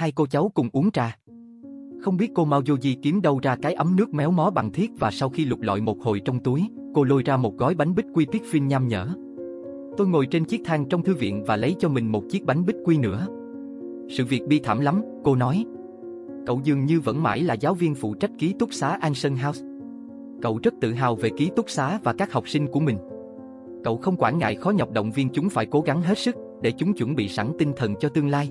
Hai cô cháu cùng uống trà. Không biết cô Mao Yoji kiếm đâu ra cái ấm nước méo mó bằng thiết và sau khi lục lọi một hồi trong túi, cô lôi ra một gói bánh bích quy tiết phim nham nhở. Tôi ngồi trên chiếc thang trong thư viện và lấy cho mình một chiếc bánh bích quy nữa. Sự việc bi thảm lắm, cô nói. Cậu dường như vẫn mãi là giáo viên phụ trách ký túc xá Anson House. Cậu rất tự hào về ký túc xá và các học sinh của mình. Cậu không quản ngại khó nhọc động viên chúng phải cố gắng hết sức để chúng chuẩn bị sẵn tinh thần cho tương lai.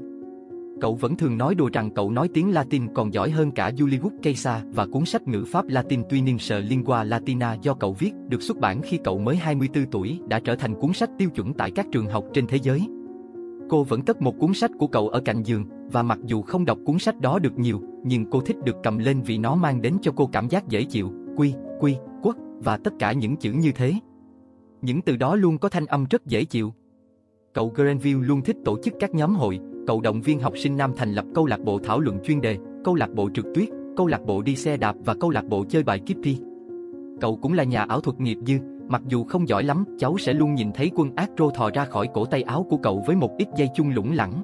Cậu vẫn thường nói đùa rằng cậu nói tiếng Latin còn giỏi hơn cả Julius Caesar và cuốn sách ngữ pháp Latin tuy nhiên sợ Lingua Latina do cậu viết được xuất bản khi cậu mới 24 tuổi đã trở thành cuốn sách tiêu chuẩn tại các trường học trên thế giới. Cô vẫn cất một cuốn sách của cậu ở cạnh giường và mặc dù không đọc cuốn sách đó được nhiều, nhưng cô thích được cầm lên vì nó mang đến cho cô cảm giác dễ chịu, quy, quy, quốc và tất cả những chữ như thế. Những từ đó luôn có thanh âm rất dễ chịu. Cậu Grenville luôn thích tổ chức các nhóm hội, cầu động viên học sinh nam thành lập câu lạc bộ thảo luận chuyên đề, câu lạc bộ trượt tuyết, câu lạc bộ đi xe đạp và câu lạc bộ chơi bài Kippy. Cậu cũng là nhà ảo thuật nghiệp dư, mặc dù không giỏi lắm, cháu sẽ luôn nhìn thấy quân ác rô thò ra khỏi cổ tay áo của cậu với một ít dây chung lủng lẳng.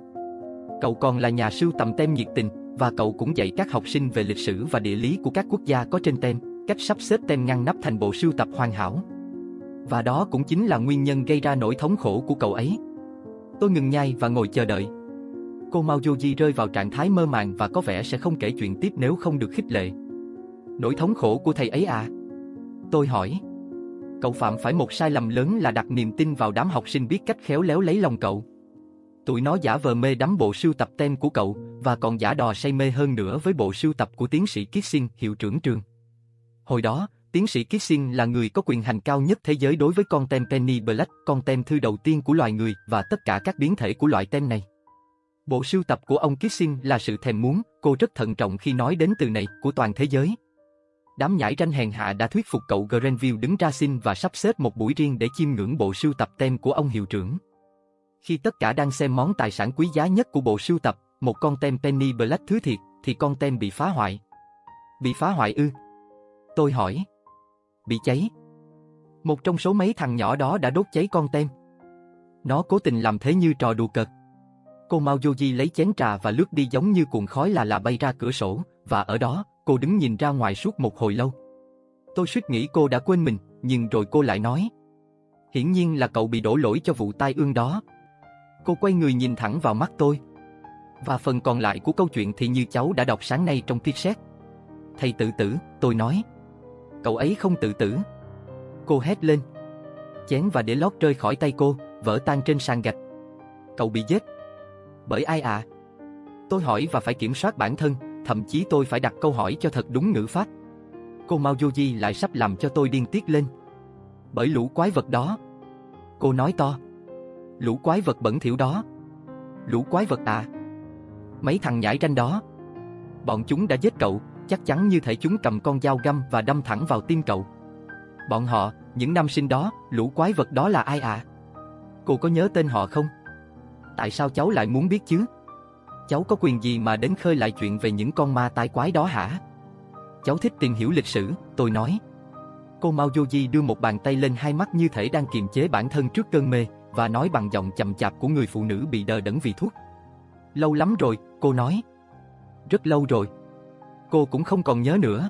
Cậu còn là nhà sưu tầm tem nhiệt tình, và cậu cũng dạy các học sinh về lịch sử và địa lý của các quốc gia có trên tem, cách sắp xếp tem ngăn nắp thành bộ sưu tập hoàn hảo. Và đó cũng chính là nguyên nhân gây ra nỗi thống khổ của cậu ấy. Tôi ngừng nhai và ngồi chờ đợi. Cô Mao Yoji rơi vào trạng thái mơ màng và có vẻ sẽ không kể chuyện tiếp nếu không được khích lệ. Nỗi thống khổ của thầy ấy à? Tôi hỏi. Cậu phạm phải một sai lầm lớn là đặt niềm tin vào đám học sinh biết cách khéo léo lấy lòng cậu. Tụi nó giả vờ mê đắm bộ sưu tập tem của cậu và còn giả đò say mê hơn nữa với bộ sưu tập của tiến sĩ Kissing, hiệu trưởng trường. Hồi đó, tiến sĩ Kissing là người có quyền hành cao nhất thế giới đối với con tem Penny Black, con tem thư đầu tiên của loài người và tất cả các biến thể của loại tem này. Bộ sưu tập của ông Kissing là sự thèm muốn, cô rất thận trọng khi nói đến từ này, của toàn thế giới. Đám nhãi ranh hèn hạ đã thuyết phục cậu Grenville đứng ra xin và sắp xếp một buổi riêng để chiêm ngưỡng bộ sưu tập tem của ông hiệu trưởng. Khi tất cả đang xem món tài sản quý giá nhất của bộ sưu tập, một con tem Penny Black thứ thiệt, thì con tem bị phá hoại. Bị phá hoại ư? Tôi hỏi. Bị cháy. Một trong số mấy thằng nhỏ đó đã đốt cháy con tem. Nó cố tình làm thế như trò đùa cợt. Cô Mao Yoji lấy chén trà và lướt đi giống như cuộn khói là là bay ra cửa sổ, và ở đó, cô đứng nhìn ra ngoài suốt một hồi lâu. Tôi suýt nghĩ cô đã quên mình, nhưng rồi cô lại nói. Hiển nhiên là cậu bị đổ lỗi cho vụ tai ương đó. Cô quay người nhìn thẳng vào mắt tôi. Và phần còn lại của câu chuyện thì như cháu đã đọc sáng nay trong tiết xét. Thầy tự tử, tôi nói. Cậu ấy không tự tử. Cô hét lên. Chén và đĩa lót rơi khỏi tay cô, vỡ tan trên sàn gạch. Cậu bị giết. Bởi ai à? Tôi hỏi và phải kiểm soát bản thân, thậm chí tôi phải đặt câu hỏi cho thật đúng ngữ pháp. Cô Mao Yoji lại sắp làm cho tôi điên tiết lên. Bởi lũ quái vật đó. Cô nói to. Lũ quái vật bẩn thỉu đó. Lũ quái vật à? Mấy thằng nhãi ranh đó. Bọn chúng đã giết cậu, chắc chắn như thể chúng cầm con dao găm và đâm thẳng vào tim cậu. Bọn họ, những nam sinh đó, lũ quái vật đó là ai à? Cô có nhớ tên họ không? Tại sao cháu lại muốn biết chứ? Cháu có quyền gì mà đến khơi lại chuyện về những con ma tai quái đó hả? Cháu thích tìm hiểu lịch sử, tôi nói. Cô Mao Yoji đưa một bàn tay lên hai mắt như thể đang kiềm chế bản thân trước cơn mê và nói bằng giọng chậm chạp của người phụ nữ bị đờ đẫn vì thuốc. Lâu lắm rồi, cô nói. Rất lâu rồi. Cô cũng không còn nhớ nữa.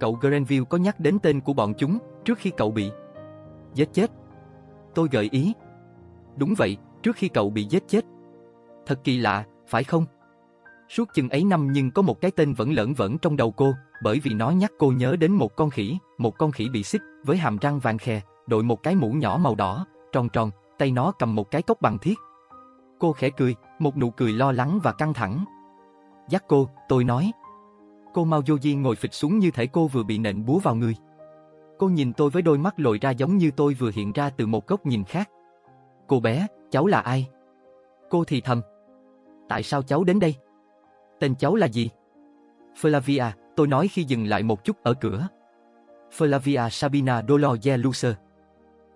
Cậu Grenville có nhắc đến tên của bọn chúng trước khi cậu bị giết chết. Tôi gợi ý. Đúng vậy, trước khi cậu bị giết chết. Thật kỳ lạ, phải không? Suốt chừng ấy năm nhưng có một cái tên vẫn lẫn vẫn trong đầu cô, bởi vì nó nhắc cô nhớ đến một con khỉ, một con khỉ bị xích, với hàm răng vàng khè, đội một cái mũ nhỏ màu đỏ, tròn tròn, tay nó cầm một cái cốc bằng thiết. Cô khẽ cười, một nụ cười lo lắng và căng thẳng. Dắt cô, tôi nói. Cô Mao Yoji ngồi phịch xuống như thể cô vừa bị nện búa vào người. Cô nhìn tôi với đôi mắt lồi ra giống như tôi vừa hiện ra từ một góc nhìn khác. Cô bé, cháu là ai? Cô thì thầm. Tại sao cháu đến đây? Tên cháu là gì? Flavia, tôi nói khi dừng lại một chút ở cửa. Flavia Sabina Dolor Lucer.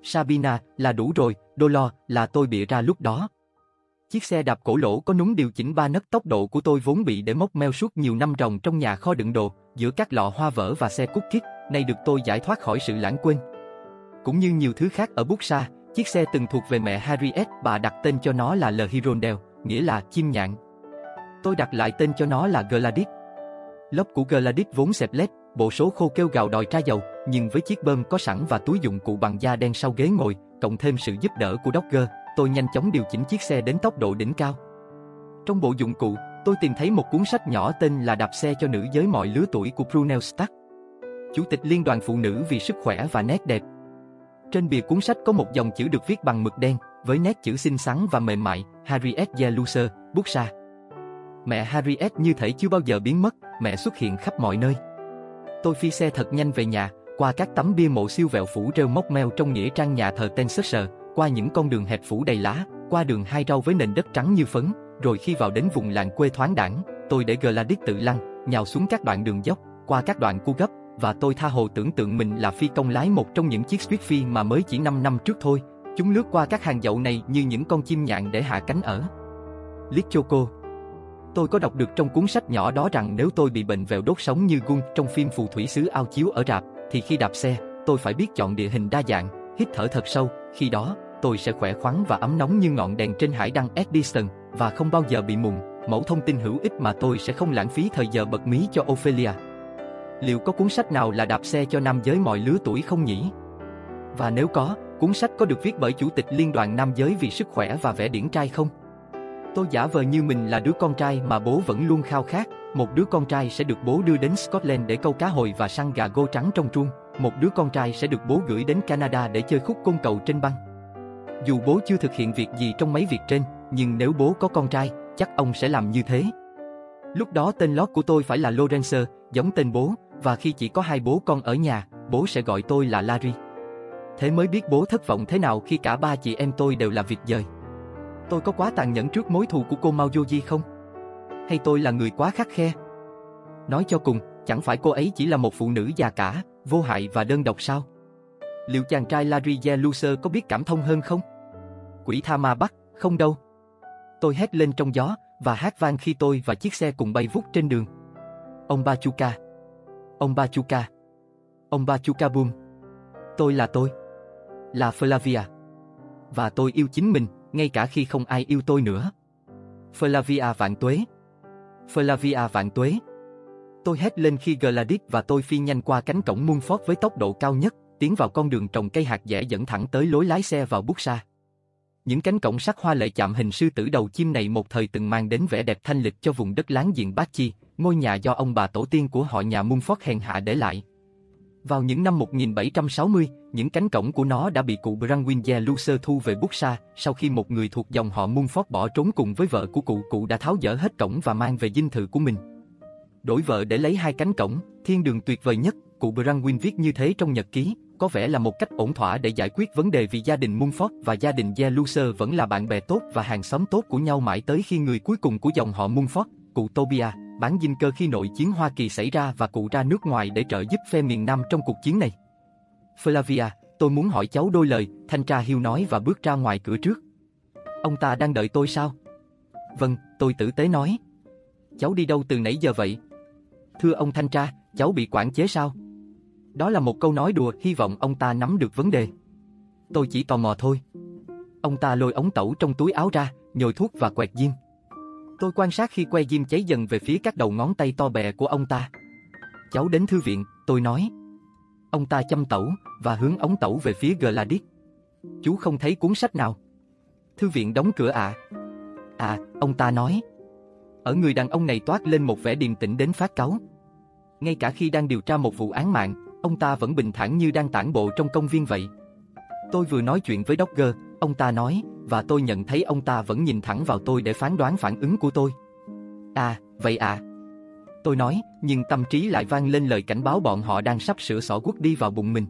Sabina là đủ rồi, Dolor là tôi bịa ra lúc đó. Chiếc xe đạp cổ lỗ có núng điều chỉnh ba nấc tốc độ của tôi vốn bị để móc meo suốt nhiều năm ròng trong nhà kho đựng đồ, giữa các lọ hoa vỡ và xe cút kít, nay được tôi giải thoát khỏi sự lãng quên. Cũng như nhiều thứ khác ở Buxa, chiếc xe từng thuộc về mẹ Harriet, bà đặt tên cho nó là Le Hirondelle, nghĩa là chim nhạn. Tôi đặt lại tên cho nó là Gladys. Lốp của Gladys vốn xẹp lép, bộ số khô kêu gào đòi tra dầu, nhưng với chiếc bơm có sẵn và túi dụng cụ bằng da đen sau ghế ngồi, cộng thêm sự giúp đỡ của Dogger, tôi nhanh chóng điều chỉnh chiếc xe đến tốc độ đỉnh cao. Trong bộ dụng cụ, tôi tìm thấy một cuốn sách nhỏ tên là Đạp xe cho nữ giới mọi lứa tuổi của Brunel Stark. Chủ tịch Liên đoàn Phụ nữ vì sức khỏe và nét đẹp. Trên bìa cuốn sách có một dòng chữ được viết bằng mực đen, với nét chữ xinh xắn và mềm mại, Harriet Yeluser, bút sa. Mẹ Harriet như thể chưa bao giờ biến mất, mẹ xuất hiện khắp mọi nơi. Tôi phi xe thật nhanh về nhà, qua các tấm bia mộ siêu vẹo phủ rêu móc meo trong nghĩa trang nhà thờ tên sờ, qua những con đường hẹp phủ đầy lá, qua đường hai rau với nền đất trắng như phấn, rồi khi vào đến vùng làng quê thoáng đẳng, tôi để Gladys tự lăn, nhào xuống các đoạn đường dốc, qua các đoạn cua gấp, và tôi tha hồ tưởng tượng mình là phi công lái một trong những chiếc phi mà mới chỉ 5 năm trước thôi. Chúng lướt qua các hàng dậu này như những con chim nhạn để hạ cánh ở. Lichoko Tôi có đọc được trong cuốn sách nhỏ đó rằng nếu tôi bị bệnh vẹo đốt sống như Gun trong phim Phù thủy xứ ao chiếu ở rạp, thì khi đạp xe, tôi phải biết chọn địa hình đa dạng, hít thở thật sâu, khi đó, tôi sẽ khỏe khoắn và ấm nóng như ngọn đèn trên hải đăng Edison và không bao giờ bị mùng, mẫu thông tin hữu ích mà tôi sẽ không lãng phí thời giờ bật mí cho Ophelia. Liệu có cuốn sách nào là đạp xe cho nam giới mọi lứa tuổi không nhỉ? Và nếu có, cuốn sách có được viết bởi Chủ tịch Liên đoàn Nam giới vì sức khỏe và vẻ điển trai không? Tôi giả vờ như mình là đứa con trai mà bố vẫn luôn khao khát, một đứa con trai sẽ được bố đưa đến Scotland để câu cá hồi và săn gà gô trắng trong truông, một đứa con trai sẽ được bố gửi đến Canada để chơi khúc côn cầu trên băng. Dù bố chưa thực hiện việc gì trong mấy việc trên, nhưng nếu bố có con trai, chắc ông sẽ làm như thế. Lúc đó tên lót của tôi phải là Lorenzo, giống tên bố, và khi chỉ có hai bố con ở nhà, bố sẽ gọi tôi là Larry. Thế mới biết bố thất vọng thế nào khi cả ba chị em tôi đều là việc dời. Tôi có quá tàn nhẫn trước mối thù của cô Mao Yoji không? Hay tôi là người quá khắc khe? Nói cho cùng, chẳng phải cô ấy chỉ là một phụ nữ già cả, vô hại và đơn độc sao? Liệu chàng trai Larry Yeluser có biết cảm thông hơn không? Quỷ tha ma bắt, không đâu. Tôi hét lên trong gió và hát vang khi tôi và chiếc xe cùng bay vút trên đường. Ông Bachuka. Ông Bachuka. Ông Bachuka Boom. Tôi là tôi. Là Flavia. Và tôi yêu chính mình, ngay cả khi không ai yêu tôi nữa. Flavia vạn tuế. Flavia vạn tuế. Tôi hét lên khi Gladys và tôi phi nhanh qua cánh cổng Munford với tốc độ cao nhất, tiến vào con đường trồng cây hạt dẻ dẫn thẳng tới lối lái xe vào bút xa. Những cánh cổng sắc hoa lệ chạm hình sư tử đầu chim này một thời từng mang đến vẻ đẹp thanh lịch cho vùng đất láng giềng Bát Chi, ngôi nhà do ông bà tổ tiên của họ nhà Munford hèn hạ để lại. Vào những năm 1760, những cánh cổng của nó đã bị cụ Brangwinje Lucer thu về bút xa sau khi một người thuộc dòng họ Munford bỏ trốn cùng với vợ của cụ. Cụ đã tháo dỡ hết cổng và mang về dinh thự của mình. Đổi vợ để lấy hai cánh cổng, thiên đường tuyệt vời nhất, cụ Brangwin viết như thế trong nhật ký, có vẻ là một cách ổn thỏa để giải quyết vấn đề vì gia đình Munford và gia đình Lucer vẫn là bạn bè tốt và hàng xóm tốt của nhau mãi tới khi người cuối cùng của dòng họ Munford, cụ Tobia, bán dinh cơ khi nội chiến Hoa Kỳ xảy ra và cụ ra nước ngoài để trợ giúp phe miền Nam trong cuộc chiến này. Flavia, tôi muốn hỏi cháu đôi lời, thanh tra hiêu nói và bước ra ngoài cửa trước. Ông ta đang đợi tôi sao? Vâng, tôi tử tế nói. Cháu đi đâu từ nãy giờ vậy? Thưa ông thanh tra, cháu bị quản chế sao? Đó là một câu nói đùa, hy vọng ông ta nắm được vấn đề. Tôi chỉ tò mò thôi. Ông ta lôi ống tẩu trong túi áo ra, nhồi thuốc và quẹt diêm. Tôi quan sát khi que diêm cháy dần về phía các đầu ngón tay to bè của ông ta. Cháu đến thư viện, tôi nói. Ông ta châm tẩu và hướng ống tẩu về phía Gladys. Chú không thấy cuốn sách nào. Thư viện đóng cửa ạ. À. à, ông ta nói. Ở người đàn ông này toát lên một vẻ điềm tĩnh đến phát cáu. Ngay cả khi đang điều tra một vụ án mạng, ông ta vẫn bình thản như đang tản bộ trong công viên vậy. Tôi vừa nói chuyện với Dogger, ông ta nói, và tôi nhận thấy ông ta vẫn nhìn thẳng vào tôi để phán đoán phản ứng của tôi. À, vậy à. Tôi nói, nhưng tâm trí lại vang lên lời cảnh báo bọn họ đang sắp sửa sỏ quất đi vào bụng mình.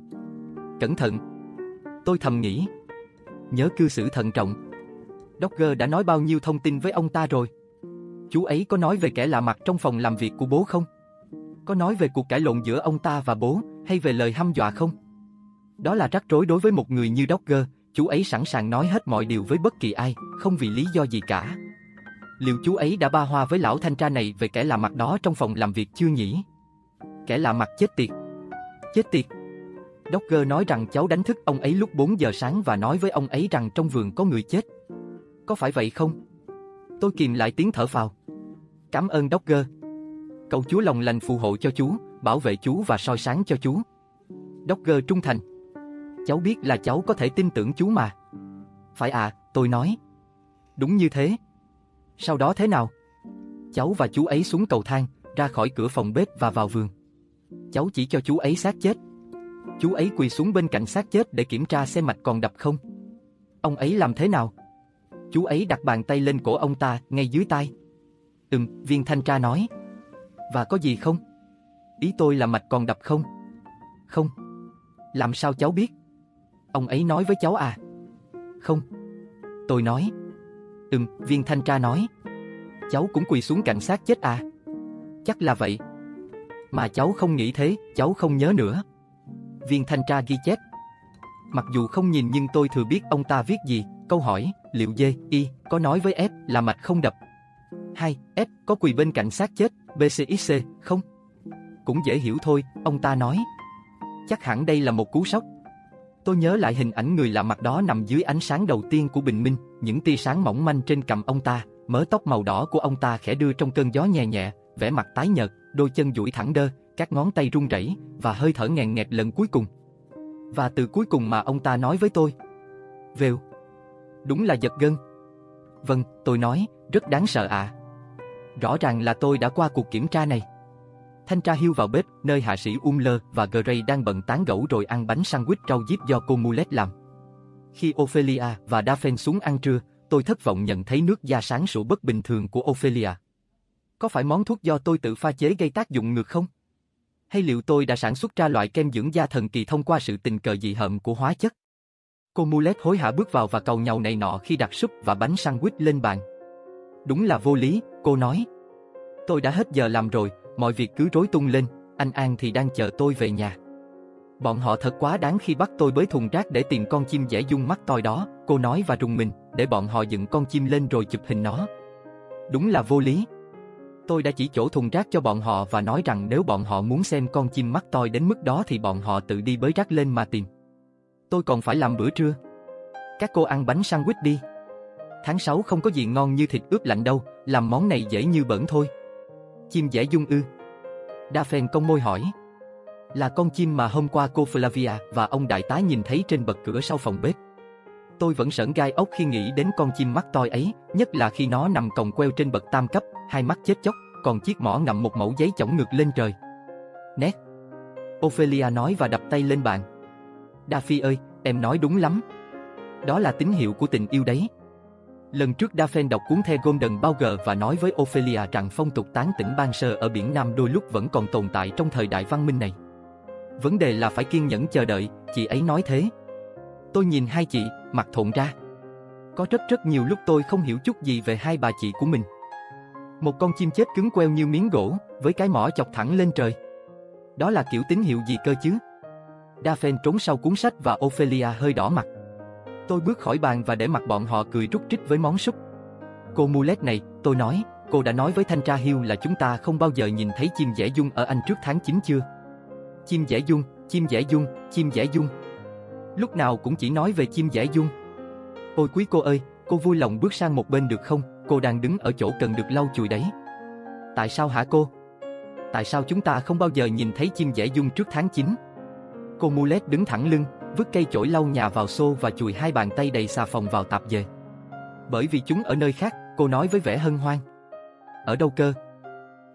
Cẩn thận. Tôi thầm nghĩ. Nhớ cư xử thận trọng. Dogger đã nói bao nhiêu thông tin với ông ta rồi. Chú ấy có nói về kẻ lạ mặt trong phòng làm việc của bố không? Có nói về cuộc cãi lộn giữa ông ta và bố, hay về lời hăm dọa không? Đó là rắc rối đối với một người như Dogger, chú ấy sẵn sàng nói hết mọi điều với bất kỳ ai, không vì lý do gì cả. Liệu chú ấy đã ba hoa với lão thanh tra này về kẻ lạ mặt đó trong phòng làm việc chưa nhỉ? Kẻ lạ mặt chết tiệt. Chết tiệt. Dogger nói rằng cháu đánh thức ông ấy lúc 4 giờ sáng và nói với ông ấy rằng trong vườn có người chết. Có phải vậy không? Tôi kìm lại tiếng thở phào. Cảm ơn Dogger. Cầu Chúa lòng lành phù hộ cho chú, bảo vệ chú và soi sáng cho chú. Dogger trung thành. Cháu biết là cháu có thể tin tưởng chú mà. Phải à, tôi nói. Đúng như thế. Sau đó thế nào? Cháu và chú ấy xuống cầu thang, ra khỏi cửa phòng bếp và vào vườn. Cháu chỉ cho chú ấy xác chết. Chú ấy quỳ xuống bên cạnh xác chết để kiểm tra xem mạch còn đập không. Ông ấy làm thế nào? Chú ấy đặt bàn tay lên cổ ông ta, ngay dưới tay. Ừm, viên thanh tra nói. Và có gì không? Ý tôi là mạch còn đập không? Không. Làm sao cháu biết? Ông ấy nói với cháu à? Không. Tôi nói. Ừm, viên thanh tra nói. Cháu cũng quỳ xuống cảnh sát chết à? Chắc là vậy. Mà cháu không nghĩ thế, cháu không nhớ nữa. Viên thanh tra ghi chép. Mặc dù không nhìn nhưng tôi thừa biết ông ta viết gì, câu hỏi, liệu D, Y, có nói với F là mạch không đập. 2. F có quỳ bên cạnh xác chết, BCXC, không? Cũng dễ hiểu thôi, ông ta nói. Chắc hẳn đây là một cú sốc. Tôi nhớ lại hình ảnh người lạ mặt đó nằm dưới ánh sáng đầu tiên của bình minh, những tia sáng mỏng manh trên cằm ông ta, mớ tóc màu đỏ của ông ta khẽ đưa trong cơn gió nhẹ nhẹ, vẻ mặt tái nhợt, đôi chân duỗi thẳng đơ, các ngón tay run rẩy và hơi thở ngàn nghẹt lần cuối cùng. Và từ cuối cùng mà ông ta nói với tôi. Vèo. Đúng là giật gân. Vâng, tôi nói, rất đáng sợ ạ. À. Rõ ràng là tôi đã qua cuộc kiểm tra này. Thanh tra hưu vào bếp, nơi hạ sĩ Umler và Gray đang bận tán gẫu rồi ăn bánh sandwich rau diếp do cô Mulet làm. Khi Ophelia và Daphne xuống ăn trưa, tôi thất vọng nhận thấy nước da sáng sủa bất bình thường của Ophelia. Có phải món thuốc do tôi tự pha chế gây tác dụng ngược không? Hay liệu tôi đã sản xuất ra loại kem dưỡng da thần kỳ thông qua sự tình cờ dị hợm của hóa chất? Cô Mulet hối hả bước vào và cầu nhau này nọ khi đặt súp và bánh sandwich lên bàn. Đúng là vô lý, cô nói. Tôi đã hết giờ làm rồi, mọi việc cứ rối tung lên, anh An thì đang chờ tôi về nhà. Bọn họ thật quá đáng khi bắt tôi bới thùng rác để tìm con chim dễ dung mắt toi đó, cô nói và rùng mình, để bọn họ dựng con chim lên rồi chụp hình nó. Đúng là vô lý. Tôi đã chỉ chỗ thùng rác cho bọn họ và nói rằng nếu bọn họ muốn xem con chim mắt toi đến mức đó thì bọn họ tự đi bới rác lên mà tìm. Tôi còn phải làm bữa trưa. Các cô ăn bánh sandwich đi. Tháng 6 không có gì ngon như thịt ướp lạnh đâu, làm món này dễ như bẩn thôi. Chim dễ dung ư. Đa phèn công môi hỏi. Là con chim mà hôm qua cô Flavia và ông đại tá nhìn thấy trên bậc cửa sau phòng bếp. Tôi vẫn sởn gai ốc khi nghĩ đến con chim mắt toi ấy, nhất là khi nó nằm còng queo trên bậc tam cấp, hai mắt chết chóc, còn chiếc mỏ ngậm một mẫu giấy chổng ngược lên trời. Nét. Ophelia nói và đập tay lên bàn. Daffy ơi, em nói đúng lắm. Đó là tín hiệu của tình yêu đấy. Lần trước Daphne đọc cuốn The Golden Bough và nói với Ophelia rằng phong tục tán tỉnh ban sơ ở biển Nam đôi lúc vẫn còn tồn tại trong thời đại văn minh này. Vấn đề là phải kiên nhẫn chờ đợi, chị ấy nói thế. Tôi nhìn hai chị, mặt thộn ra. Có rất rất nhiều lúc tôi không hiểu chút gì về hai bà chị của mình. Một con chim chết cứng queo như miếng gỗ, với cái mỏ chọc thẳng lên trời. Đó là kiểu tín hiệu gì cơ chứ? Daphne trốn sau cuốn sách và Ophelia hơi đỏ mặt. Tôi bước khỏi bàn và để mặt bọn họ cười rút trích với món súp. Cô Mulet này, tôi nói, cô đã nói với thanh tra Hill là chúng ta không bao giờ nhìn thấy chim dẻ dung ở Anh trước tháng 9 chưa? Chim dẻ dung, chim dẻ dung, chim dẻ dung. Lúc nào cũng chỉ nói về chim dẻ dung. Ôi quý cô ơi, cô vui lòng bước sang một bên được không? Cô đang đứng ở chỗ cần được lau chùi đấy. Tại sao hả cô? Tại sao chúng ta không bao giờ nhìn thấy chim dẻ dung trước tháng 9? Cô Mulet đứng thẳng lưng, vứt cây chổi lau nhà vào xô và chùi hai bàn tay đầy xà phòng vào tạp dề. Bởi vì chúng ở nơi khác, cô nói với vẻ hân hoan. Ở đâu cơ?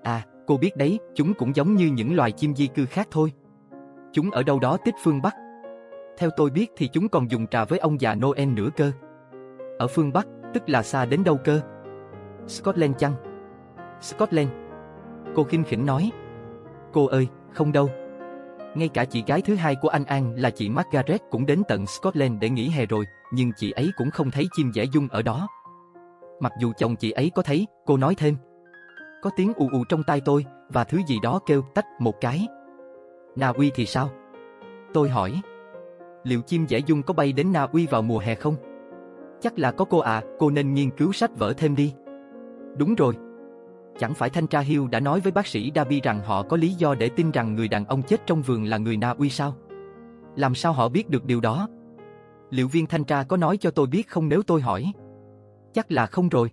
À, cô biết đấy, chúng cũng giống như những loài chim di cư khác thôi. Chúng ở đâu đó tích phương Bắc. Theo tôi biết thì chúng còn dùng trà với ông già Noel nữa cơ. Ở phương Bắc, tức là xa đến đâu cơ? Scotland chăng? Scotland. Cô khinh khỉnh nói. Cô ơi, không đâu. Ngay cả chị gái thứ hai của anh An là chị Margaret cũng đến tận Scotland để nghỉ hè rồi, nhưng chị ấy cũng không thấy chim dẻ dung ở đó. Mặc dù chồng chị ấy có thấy, cô nói thêm. Có tiếng ù ù trong tai tôi, và thứ gì đó kêu tách một cái. Na Uy thì sao? Tôi hỏi. Liệu chim dẻ dung có bay đến Na Uy vào mùa hè không? Chắc là có cô à, cô nên nghiên cứu sách vở thêm đi. Đúng rồi, Chẳng phải thanh tra Hill đã nói với bác sĩ Davi rằng họ có lý do để tin rằng người đàn ông chết trong vườn là người Na Uy sao? Làm sao họ biết được điều đó? Liệu viên thanh tra có nói cho tôi biết không nếu tôi hỏi? Chắc là không rồi.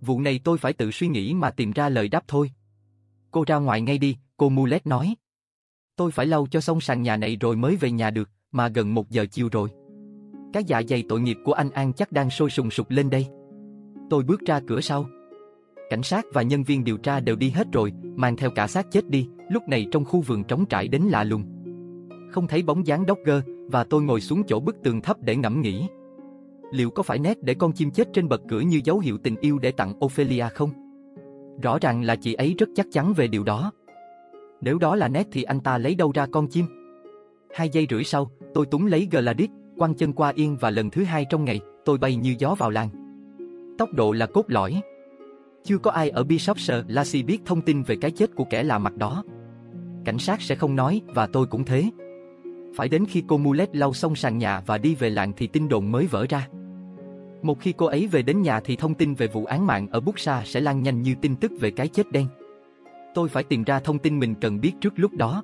Vụ này tôi phải tự suy nghĩ mà tìm ra lời đáp thôi. Cô ra ngoài ngay đi, cô Mulet nói. Tôi phải lau cho xong sàn nhà này rồi mới về nhà được, mà gần một giờ chiều rồi. Cái dạ dày tội nghiệp của anh An chắc đang sôi sùng sục lên đây. Tôi bước ra cửa sau. Cảnh sát và nhân viên điều tra đều đi hết rồi, mang theo cả xác chết đi, lúc này trong khu vườn trống trải đến lạ lùng. Không thấy bóng dáng Dogger, và tôi ngồi xuống chỗ bức tường thấp để ngẫm nghĩ. Liệu có phải nét để con chim chết trên bậc cửa như dấu hiệu tình yêu để tặng Ophelia không? Rõ ràng là chị ấy rất chắc chắn về điều đó. Nếu đó là nét thì anh ta lấy đâu ra con chim? Hai giây rưỡi sau, tôi túng lấy Gladys, quăng chân qua yên và lần thứ hai trong ngày, tôi bay như gió vào làng. Tốc độ là cốt lõi. Chưa có ai ở Bishopshire Lassie biết thông tin về cái chết của kẻ lạ mặt đó. Cảnh sát sẽ không nói, và tôi cũng thế. Phải đến khi cô Mulet lau xong sàn nhà và đi về làng thì tin đồn mới vỡ ra. Một khi cô ấy về đến nhà thì thông tin về vụ án mạng ở Buxa sẽ lan nhanh như tin tức về cái chết đen. Tôi phải tìm ra thông tin mình cần biết trước lúc đó.